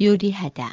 요리하다.